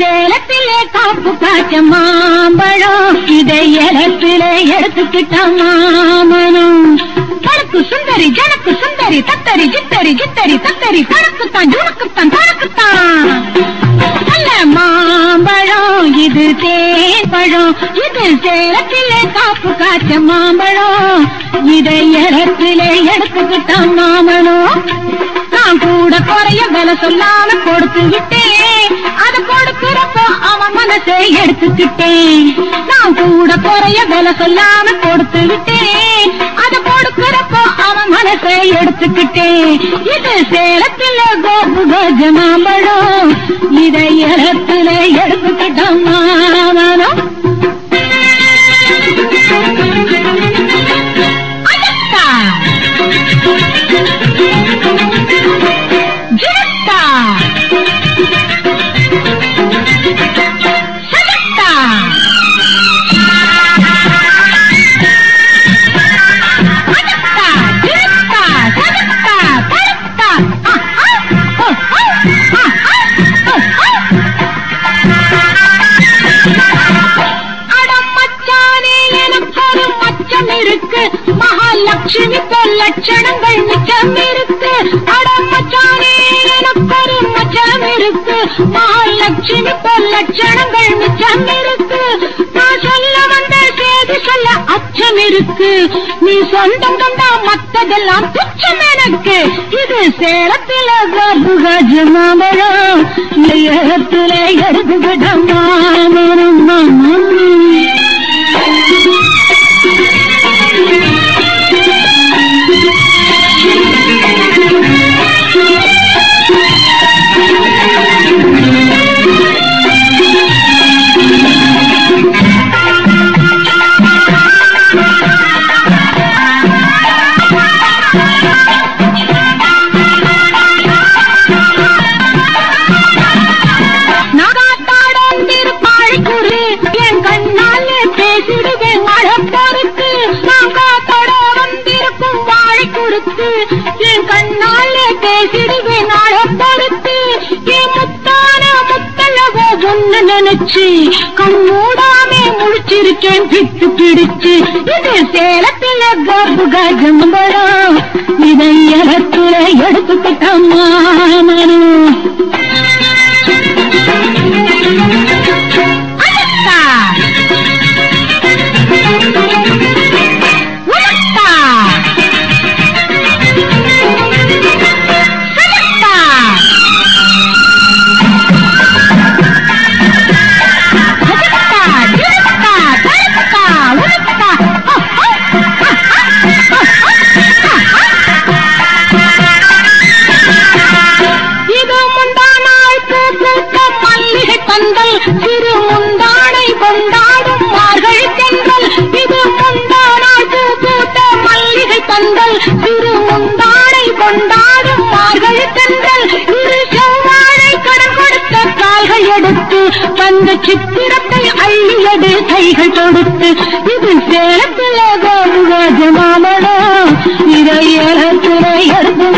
சேலத்திலே காப்பு காய்ச்ச மாம்பழம். இதை இடத்திலே எடுத்துக்கிட்ட மாமனம் தனக்கு சுந்தரி ஜனக்கு சுந்தரி தத்தரி ஜித்தரி ஜித்தரி தத்தரி தனக்குத்தான் ஜுனக்குத்தான் தனக்குத்தான். நல்ல மாம்பழம் இது தேன் பழம் இது சேலத்திலே காப்பு காய்ச்ச மாம்பழம். இதை இடத்திலே எடுத்துக்கிட்டான் மாமனம் நான் கூட குறைய விலை சொல்லாம கொடுத்து விட்டேன். அது கொடுக்கிறப்போ அவன் மனசை எடுத்துக்கிட்டேன். நான் கூட குறைய விலை சொல்லாம கொடுத்து விட்டேன். அவன் மனசை எடுத்துக்கிட்டேன். இது சேலத்துல கோபு கஜமாம்பழம் இதை இடத்துல எடுத்துக்கிட்டோம் மாமனம் லட்சுமி போல் லட்சணங்கள் மிச்சம் இருக்கு. அடம் மச்சானே மச்சம் இருக்கு. மகாலட்சுமி போல் லட்சணங்கள் மிச்சம் இருக்கு. நான் சொல்ல வந்த செய்தி சொல்ல அச்சம் இருக்கு. நீ சொந்தம் கண்டா மத்ததெல்லாம் துச்சம் எனக்கு. இது சேலத்தில கஜ மாமரம் இடத்துல எடுத்துக்கிட்ட கண்ணாலே பேசிடுவேன் பொறுத்து என் முத்தான முத்தழகோ ஒன்னு நினைச்சு கண்மூடாமே முழிச்சிருக்கேன் பித்து பிடிச்சு. இது சேலத்துல கர்ப்பு கஜம்பரம் இதை இடத்துல எடுத்துக்கிட்ட மல்லிகை திரு சிறு முந்தானை கொண்டாடும் மார்கள் தென்றல். திரு செவ்வாழை கடன் கொடுத்த கால்கள் எடுத்து வந்த சித்திரத்தை அள்ளியது கைகள் தொடுத்து. இது சேலத்திலே கோபுராஜ மாமனோ இதை இடத்துல எடுத்து